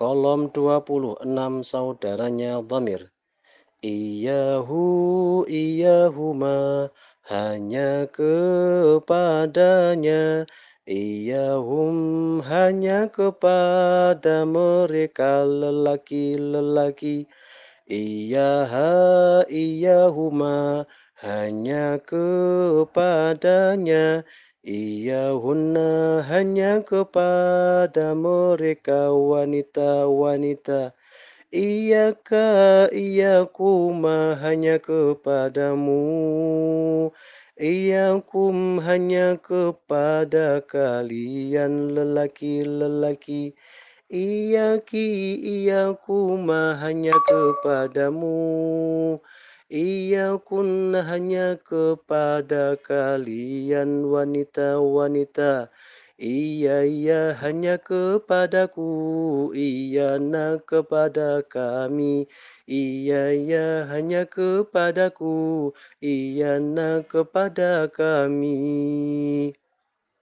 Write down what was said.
Kolom 26 saudaranya dhamir. Iyahu, iyahuma, hanya kepadanya. Iyahum, hanya kepada mereka lelaki-lelaki. Iyaha, iyahuma, hanya kepadanya. Iyahunna hanya kepada mereka wanita-wanita. Iyaka, iyakuma hanya kepadamu. Iyakum hanya kepada kalian lelaki-lelaki. Iyaki, iyakuma hanya kepadamu. Iyakun hanya kepada kalian wanita-wanita. Iya, iya hanya kepadaku. Iyana kepada kami. Iya, iya hanya kepadaku. Iyana kepada kami.